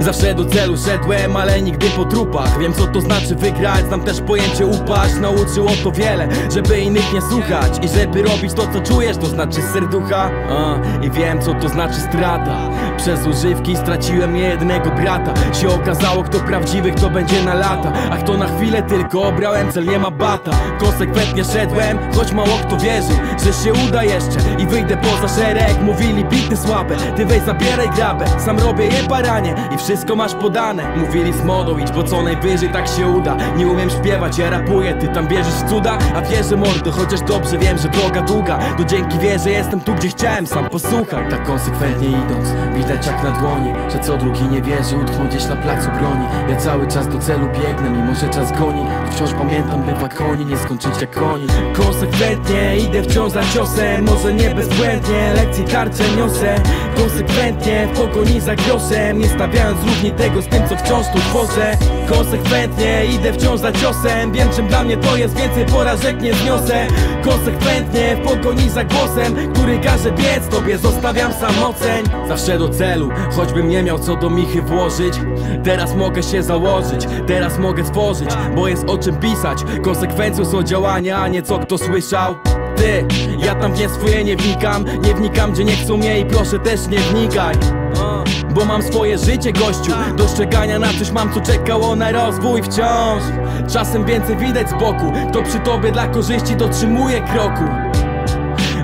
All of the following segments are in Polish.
Zawsze do celu szedłem, ale nigdy po trupach. Wiem co to znaczy wygrać, znam też pojęcie upaść. Nauczyło to wiele, żeby innych nie słuchać I żeby robić to co czujesz, to znaczy serducha. A, I wiem co to znaczy strata. Przez używki straciłem jednego brata. Się okazało kto prawdziwy, kto będzie na lata. A kto na chwilę tylko obrałem cel, nie ma bata. Konsekwentnie szedłem, choć mało kto wierzył Że się uda jeszcze. I wyjdę poza szereg Mówili bity słabe, ty weź zabieraj grabę. Sam robię je baranie i wszystko masz podane. Mówili z modą idź, bo co najwyżej tak się uda. Nie umiem śpiewać, ja rapuję, ty tam wierzysz w cuda? A wierzę mordo, chociaż dobrze wiem, że droga długa. To dzięki wierze jestem tu, gdzie chciałem, sam posłuchaj Tak konsekwentnie idąc, widać jak na dłoni Że co drugi nie wierzy, utknął gdzieś na placu broni. Ja cały czas do celu biegnę, mimo że czas goni. Wciąż pamiętam, bywa koni, nie skończyć jak koni. Konsekwentnie idę wciąż za ciosem Może nie bezbłędnie, lekcji tarczę niosę. Konsekwentnie w pogoni za groszem Nie stawiając równi tego z tym co wciąż tu tworzę. Konsekwentnie idę wciąż za ciosem. Wiem czym dla mnie to jest, więcej porażek nie zniosę. Konsekwentnie w pogoni za głosem Który każe biec, tobie zostawiam samoceń. Zawsze do celu, choćbym nie miał co do michy włożyć. Teraz mogę się założyć, teraz mogę tworzyć Bo jest o czym pisać. Konsekwencją są działania, a nie co kto słyszał. Ty, ja tam nie swoje nie wnikam. Nie wnikam gdzie nie chcą mnie i proszę też nie wnikaj bo mam swoje życie gościu Dostrzegania na coś mam co czekało na rozwój wciąż. Czasem więcej widać z boku Kto przy tobie dla korzyści dotrzymuje kroku.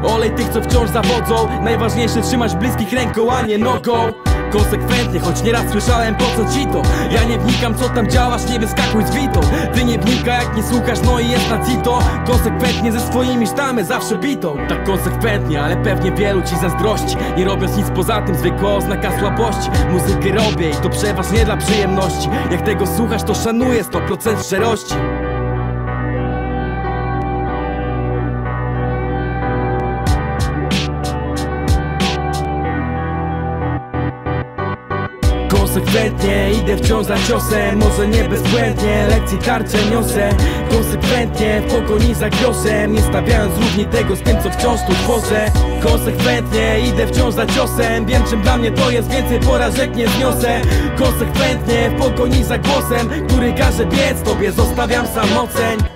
Olej tych co wciąż zawodzą Najważniejsze trzymać bliskich ręką a nie nogą Konsekwentnie, choć nieraz słyszałem po co ci to? Ja nie wnikam co tam działasz, nie wyskakuj z witą Ty nie wnika jak nie słuchasz, no i jest na cito Konsekwentnie ze swoimi sztamy zawsze bitą. Tak konsekwentnie, ale pewnie wielu ci zazdrości. Nie robiąc nic poza tym, zwykła oznaka słabości. Muzykę robię i to przeważnie dla przyjemności. Jak tego słuchasz to szanuję 100% szczerości Konsekwentnie idę wciąż za ciosem Może nie bezbłędnie, lekcji tarczę niosę. Konsekwentnie w pogoni za groszem Nie stawiając równi tego z tym co wciąż tu tworzę. Konsekwentnie idę wciąż za ciosem Wiem czym dla mnie to jest, więcej porażek nie zniosę. Konsekwentnie w pogoni za głosem Który każe biec, tobie zostawiam samoceń